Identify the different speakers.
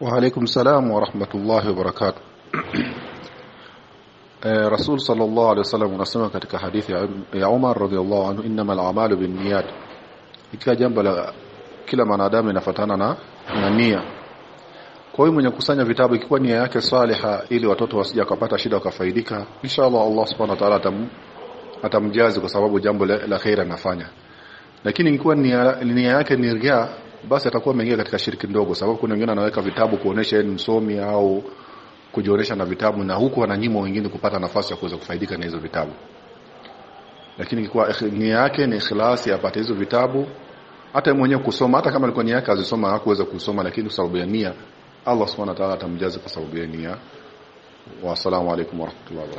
Speaker 1: وعليكم السلام ورحمة الله وبركاته eh, Rasul sallallahu alaihi wasallam anasema katika hadithi ya, ya Umar radhiallahu anhu innamal a'malu binniyat ikiwa jambo la kila mwanadamu inafatana na, na nia kwa hiyo mwenye kusanya vitabu ikiwa nia yake saliha ili watoto wasija kupata shida wakafaidika inshallah Allah subhanahu wa ta'ala atam, atamjazi kwa sababu jambo la, la khair anafanya lakini ikiwa nia, nia yake ni ria basi atakuwa ameingia katika shiriki ndogo sababu kuna wengine anaweka vitabu kuonesha yeye ni msomi au kujionyesha na vitabu na huku ananyima wengine kupata nafasi ya kuweza kufaidika na hizo vitabu. Lakini kwa nia yake ni ikhlasi apate hizo vitabu. Hata mwenyewe kusoma hata kama alikuwa nia yake azisoma hakuweza kusoma lakini kwa sababu ya nia Allah subhanahu wa ta'ala atamjaza kwa sababu ya nia. Wassalamu assalamu alaykum wa rahmatullahi wa